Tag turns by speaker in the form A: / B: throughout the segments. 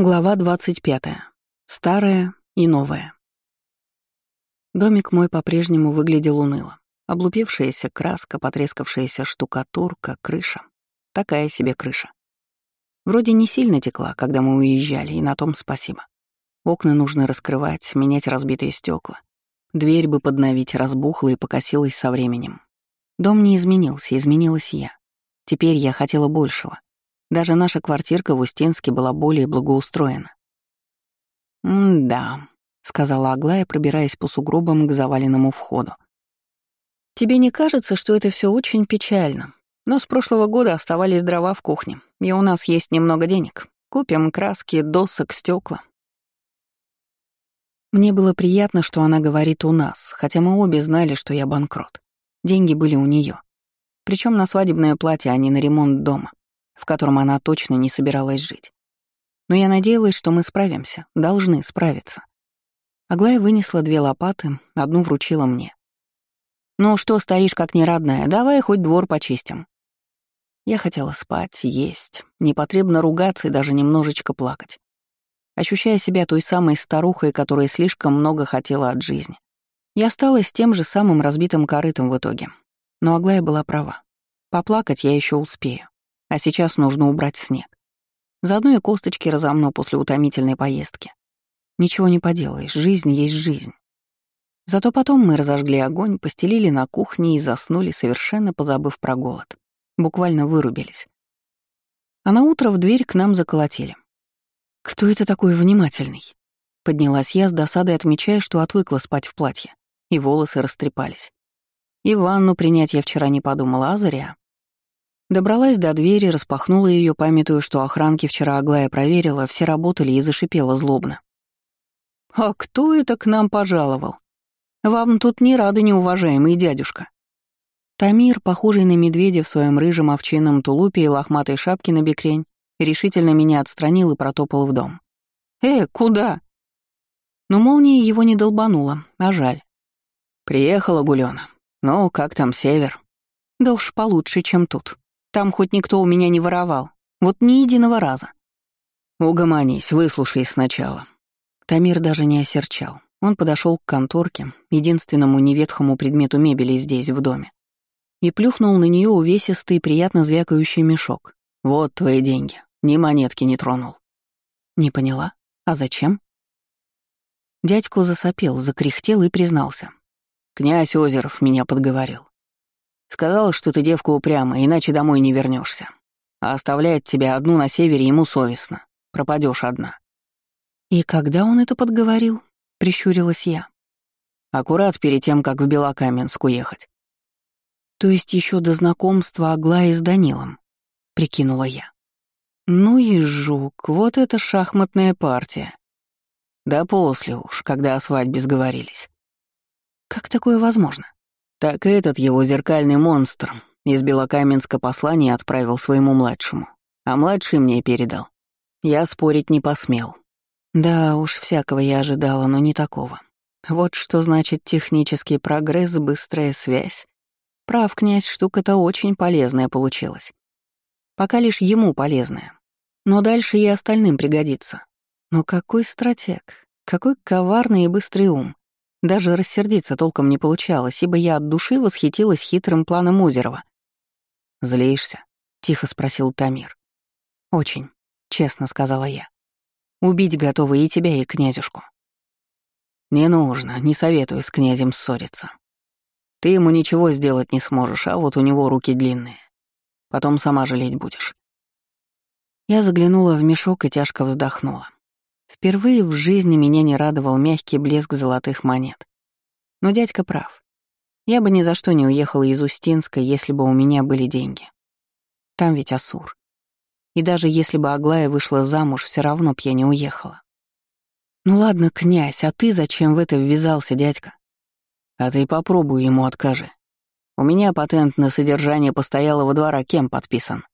A: Глава 25. Старая и новая. Домик мой по-прежнему выглядел уныло. Облупившаяся краска, потрескавшаяся штукатурка, крыша. Такая себе крыша. Вроде не сильно текла, когда мы уезжали, и на том спасибо. Окна нужно раскрывать, менять разбитые стекла. Дверь бы подновить, разбухла и покосилась со временем. Дом не изменился, изменилась я. Теперь я хотела большего. Даже наша квартирка в Устинске была более благоустроена. «М-да», — сказала Аглая, пробираясь по сугробам к заваленному входу. «Тебе не кажется, что это все очень печально? Но с прошлого года оставались дрова в кухне, и у нас есть немного денег. Купим краски, досок, стекла. Мне было приятно, что она говорит «у нас», хотя мы обе знали, что я банкрот. Деньги были у нее, Причем на свадебное платье, а не на ремонт дома в котором она точно не собиралась жить. Но я надеялась, что мы справимся, должны справиться. Аглая вынесла две лопаты, одну вручила мне. «Ну что стоишь как нерадная, давай хоть двор почистим». Я хотела спать, есть, непотребно ругаться и даже немножечко плакать, ощущая себя той самой старухой, которая слишком много хотела от жизни. Я стала с тем же самым разбитым корытом в итоге. Но Аглая была права. Поплакать я еще успею. А сейчас нужно убрать снег. Заодно и косточки разомну после утомительной поездки. Ничего не поделаешь, жизнь есть жизнь. Зато потом мы разожгли огонь, постелили на кухне и заснули, совершенно позабыв про голод. Буквально вырубились. А на утро в дверь к нам заколотили. «Кто это такой внимательный?» Поднялась я с досадой, отмечая, что отвыкла спать в платье, и волосы растрепались. И ванну принять я вчера не подумала, а зря. Добралась до двери, распахнула ее, памятуя, что охранки вчера Аглая проверила, все работали и зашипела злобно. «А кто это к нам пожаловал? Вам тут не рады, неуважаемый дядюшка». Тамир, похожий на медведя в своем рыжем овчинном тулупе и лохматой шапке на бекрень, решительно меня отстранил и протопал в дом. «Э, куда?» Но молния его не долбанула, а жаль. «Приехала Гулёна. Ну, как там север?» «Да уж получше, чем тут», там хоть никто у меня не воровал. Вот ни единого раза. Угомонись, выслушай сначала. Тамир даже не осерчал. Он подошел к конторке, единственному неветхому предмету мебели здесь, в доме, и плюхнул на нее увесистый, приятно звякающий мешок. «Вот твои деньги. Ни монетки не тронул». «Не поняла. А зачем?» Дядьку засопел, закряхтел и признался. «Князь Озеров меня подговорил. Сказал, что ты девка упрямая, иначе домой не вернешься. А оставлять тебя одну на севере ему совестно. Пропадешь одна. И когда он это подговорил? Прищурилась я. Аккурат перед тем, как в Белокаменск уехать. То есть еще до знакомства Аглаи с Данилом, прикинула я. Ну и жук, вот это шахматная партия. Да после уж, когда о свадьбе сговорились. Как такое возможно? Так этот его зеркальный монстр из Белокаменска послание отправил своему младшему, а младший мне передал. Я спорить не посмел. Да уж, всякого я ожидала, но не такого. Вот что значит технический прогресс, быстрая связь. Прав, князь, штука-то очень полезная получилась. Пока лишь ему полезная. Но дальше и остальным пригодится. Но какой стратег, какой коварный и быстрый ум. Даже рассердиться толком не получалось, ибо я от души восхитилась хитрым планом Озерова. «Злишься?» — тихо спросил Тамир. «Очень», — честно сказала я. «Убить готовы и тебя, и князюшку». «Не нужно, не советую с князем ссориться. Ты ему ничего сделать не сможешь, а вот у него руки длинные. Потом сама жалеть будешь». Я заглянула в мешок и тяжко вздохнула. Впервые в жизни меня не радовал мягкий блеск золотых монет. Но дядька прав. Я бы ни за что не уехала из Устинска, если бы у меня были деньги. Там ведь Асур. И даже если бы Аглая вышла замуж, все равно б я не уехала. Ну ладно, князь, а ты зачем в это ввязался, дядька? А ты попробуй ему откажи. У меня патент на содержание постоялого двора кем подписан?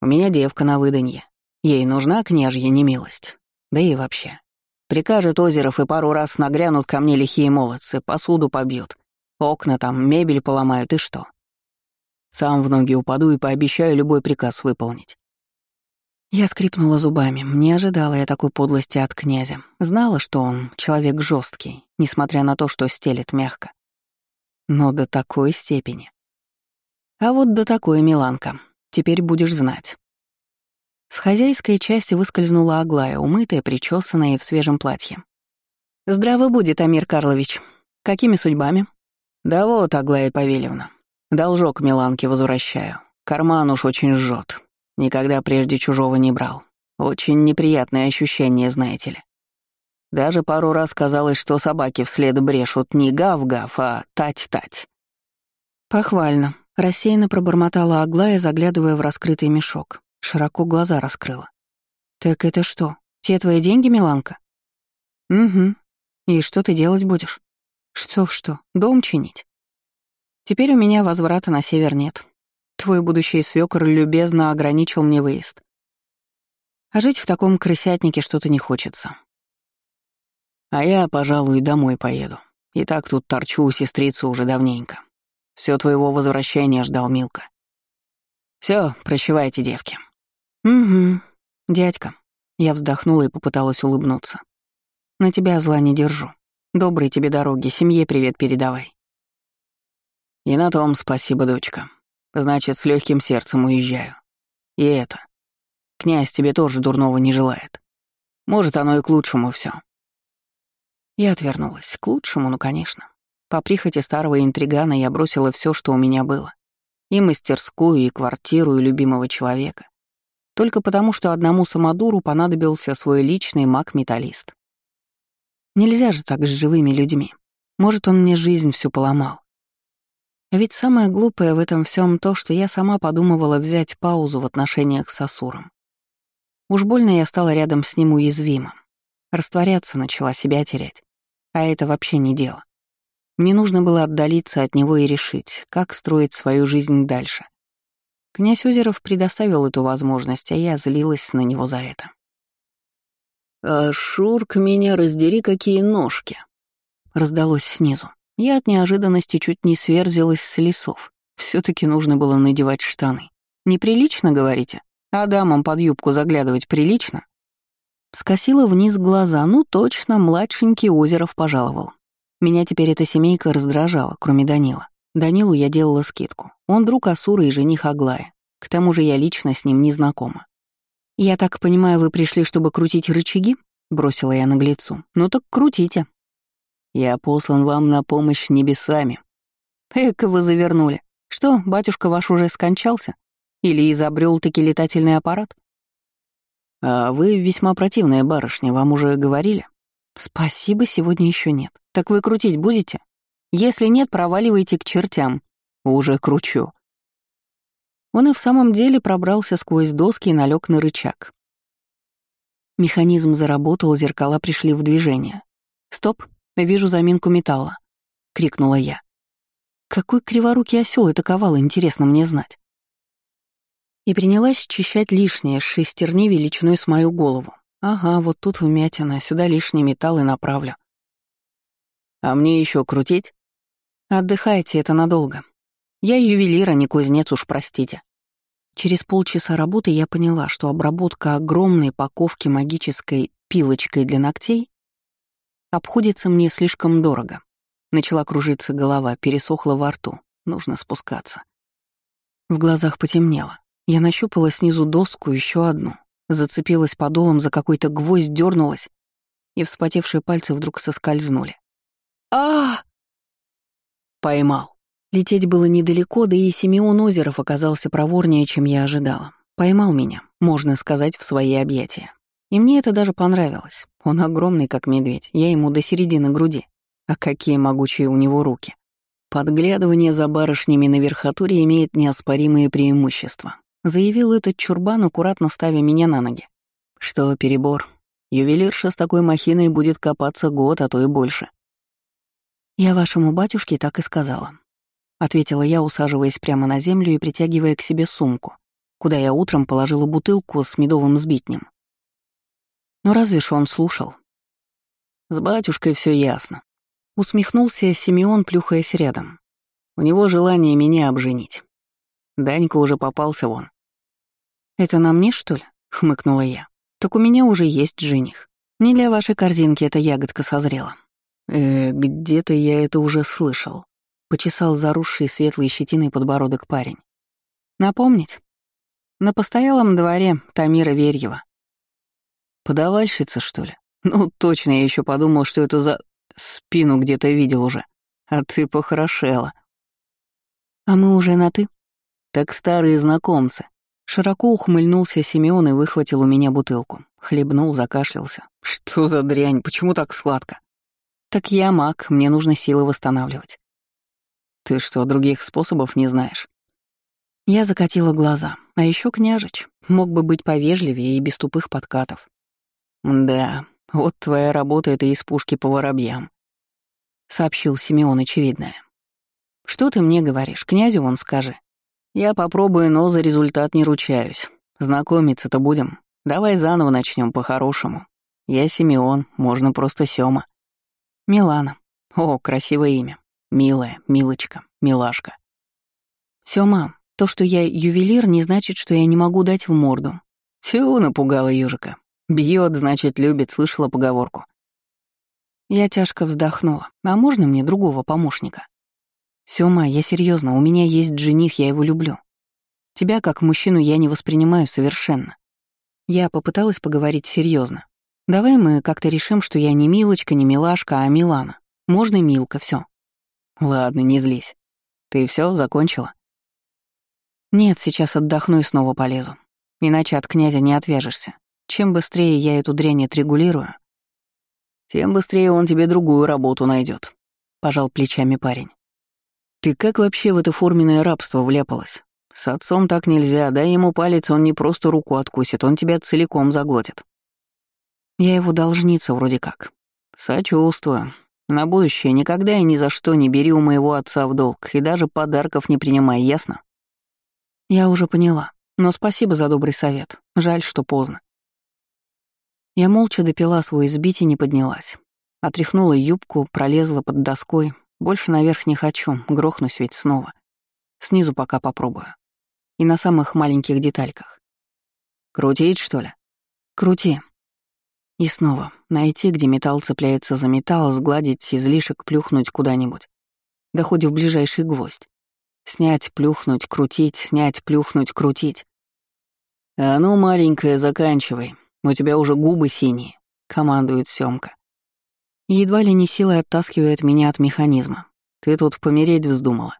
A: У меня девка на выданье. Ей нужна княжья немилость. Да и вообще. Прикажет Озеров и пару раз нагрянут ко мне лихие молодцы, посуду побьют, окна там, мебель поломают и что? Сам в ноги упаду и пообещаю любой приказ выполнить. Я скрипнула зубами. Не ожидала я такой подлости от князя. Знала, что он человек жесткий, несмотря на то, что стелет мягко. Но до такой степени. А вот до такой, Миланка. Теперь будешь знать. С хозяйской части выскользнула Аглая, умытая, причесанная и в свежем платье. «Здраво будет, Амир Карлович. Какими судьбами?» «Да вот, Аглая Павельевна. Должок Миланке возвращаю. Карман уж очень жжет. Никогда прежде чужого не брал. Очень неприятное ощущение, знаете ли. Даже пару раз казалось, что собаки вслед брешут не гав-гав, а тать-тать. Похвально. Рассеянно пробормотала Аглая, заглядывая в раскрытый мешок. Широко глаза раскрыла. «Так это что, те твои деньги, Миланка?» «Угу. И что ты делать будешь?» «Что-что, дом чинить?» «Теперь у меня возврата на север нет. Твой будущий свёкор любезно ограничил мне выезд. А жить в таком крысятнике что-то не хочется. А я, пожалуй, домой поеду. И так тут торчу у сестрицы уже давненько. Все твоего возвращения ждал Милка. Все, прощавайте, девки. Угу, дядька. Я вздохнула и попыталась улыбнуться. На тебя зла не держу. Доброй тебе дороги, семье привет передавай. И на том спасибо, дочка. Значит, с легким сердцем уезжаю. И это. Князь тебе тоже дурного не желает. Может, оно и к лучшему все. Я отвернулась. К лучшему, ну, конечно. По прихоти старого интригана я бросила все, что у меня было. И мастерскую, и квартиру, и любимого человека. Только потому, что одному самодуру понадобился свой личный маг-металлист. Нельзя же так с живыми людьми. Может, он мне жизнь всю поломал. Ведь самое глупое в этом всем то, что я сама подумывала взять паузу в отношениях с Асуром. Уж больно я стала рядом с ним уязвимым. Растворяться начала, себя терять. А это вообще не дело. Мне нужно было отдалиться от него и решить, как строить свою жизнь дальше. Князь Озеров предоставил эту возможность, а я злилась на него за это. «А Шурк, меня раздери, какие ножки!» Раздалось снизу. Я от неожиданности чуть не сверзилась с лесов. все таки нужно было надевать штаны. Неприлично, говорите? А дамам под юбку заглядывать прилично? Скосила вниз глаза, ну точно, младшенький Озеров пожаловал. Меня теперь эта семейка раздражала, кроме Данила. Данилу я делала скидку. Он друг Асура и жених Аглая. К тому же я лично с ним не знакома. «Я так понимаю, вы пришли, чтобы крутить рычаги?» — бросила я наглецу. «Ну так крутите». Я послан вам на помощь небесами. Эка вы завернули. Что, батюшка ваш уже скончался? Или изобрел таки летательный аппарат? А вы весьма противная барышня, вам уже говорили? Спасибо, сегодня еще нет. Так вы крутить будете? Если нет, проваливайте к чертям. Уже кручу. Он и в самом деле пробрался сквозь доски и налег на рычаг. Механизм заработал, зеркала пришли в движение. Стоп, Вижу заминку металла», — крикнула я. Какой криворукий осел это ковал, интересно мне знать. И принялась счищать лишнее с шестерни величиной с мою голову. Ага, вот тут вмятина, сюда лишний металл и направлю. А мне еще крутить? Отдыхайте, это надолго. Я ювелир, а не кузнец, уж простите. Через полчаса работы я поняла, что обработка огромной паковки магической пилочкой для ногтей Обходится мне слишком дорого. Начала кружиться голова, пересохла во рту. Нужно спускаться. В глазах потемнело. Я нащупала снизу доску, еще одну. Зацепилась подолом за какой-то гвоздь, дернулась, и вспотевшие пальцы вдруг соскользнули. а Поймал. Лететь было недалеко, да и Симеон Озеров оказался проворнее, чем я ожидала. Поймал меня, можно сказать, в свои объятия. И мне это даже понравилось. Он огромный, как медведь, я ему до середины груди. А какие могучие у него руки. Подглядывание за барышнями на верхотуре имеет неоспоримые преимущества. Заявил этот чурбан, аккуратно ставя меня на ноги. Что перебор. Ювелирша с такой махиной будет копаться год, а то и больше. «Я вашему батюшке так и сказала», — ответила я, усаживаясь прямо на землю и притягивая к себе сумку, куда я утром положила бутылку с медовым сбитнем. Но разве ж он слушал? С батюшкой все ясно. Усмехнулся Симеон, плюхаясь рядом. У него желание меня обженить. Данька уже попался вон. «Это на мне, что ли?» — хмыкнула я. «Так у меня уже есть жених. Не для вашей корзинки эта ягодка созрела». «Э, где-то я это уже слышал», — почесал заросший светлой щетиной подбородок парень. «Напомнить?» «На постоялом дворе Тамира Верьева». «Подавальщица, что ли? Ну, точно, я еще подумал, что эту за... спину где-то видел уже. А ты похорошела». «А мы уже на «ты»?» «Так старые знакомцы». Широко ухмыльнулся Симеон и выхватил у меня бутылку. Хлебнул, закашлялся. «Что за дрянь? Почему так сладко?» «Так я маг, мне нужно силы восстанавливать». «Ты что, других способов не знаешь?» Я закатила глаза. А еще княжич. Мог бы быть повежливее и без тупых подкатов. «Да, вот твоя работа — это из пушки по воробьям», — сообщил Симеон очевидное. «Что ты мне говоришь? Князю вон скажи. Я попробую, но за результат не ручаюсь. Знакомиться-то будем. Давай заново начнем по-хорошему. Я Симеон, можно просто Сёма. Милана. О, красивое имя. Милая, милочка, милашка. Сёма, то, что я ювелир, не значит, что я не могу дать в морду. Тю, напугала южика. Бьет, значит, любит, слышала поговорку. Я тяжко вздохнула. А можно мне другого помощника? Сёма, я серьезно, у меня есть жених, я его люблю. Тебя как мужчину я не воспринимаю совершенно. Я попыталась поговорить серьезно. Давай мы как-то решим, что я не Милочка, не Милашка, а Милана. Можно Милка, все. Ладно, не злись. Ты все закончила? Нет, сейчас отдохну и снова полезу. Иначе от князя не отвяжешься. Чем быстрее я эту дрянь отрегулирую, тем быстрее он тебе другую работу найдет. пожал плечами парень. Ты как вообще в это форменное рабство вляпалась? С отцом так нельзя, дай ему палец, он не просто руку откусит, он тебя целиком заглотит. Я его должница вроде как. Сочувствую. На будущее никогда и ни за что не бери у моего отца в долг и даже подарков не принимай, ясно? Я уже поняла, но спасибо за добрый совет. Жаль, что поздно. Я молча допила свой избить и не поднялась. Отряхнула юбку, пролезла под доской, больше наверх не хочу, грохнусь ведь снова. Снизу пока попробую. И на самых маленьких детальках. Крутить, что ли? Крути. И снова. Найти, где металл цепляется за металл, сгладить излишек, плюхнуть куда-нибудь. Да хоть в ближайший гвоздь. Снять, плюхнуть, крутить, снять, плюхнуть, крутить. «А ну, маленькая, заканчивай. У тебя уже губы синие», — командует Сёмка едва ли не силой оттаскивает меня от механизма. Ты тут помереть вздумала.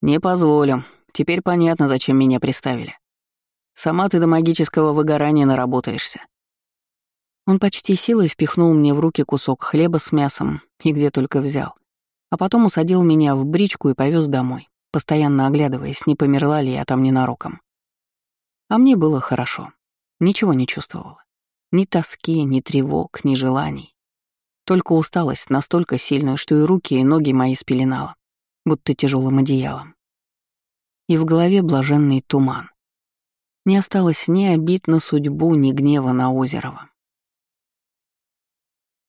A: Не позволю. Теперь понятно, зачем меня приставили. Сама ты до магического выгорания наработаешься. Он почти силой впихнул мне в руки кусок хлеба с мясом и где только взял. А потом усадил меня в бричку и повез домой, постоянно оглядываясь, не померла ли я там ненароком. А мне было хорошо. Ничего не чувствовала. Ни тоски, ни тревог, ни желаний. Только усталость настолько сильная, что и руки, и ноги мои спеленала, будто тяжелым одеялом. И в голове блаженный туман. Не осталось ни обид на судьбу, ни гнева на Озерова.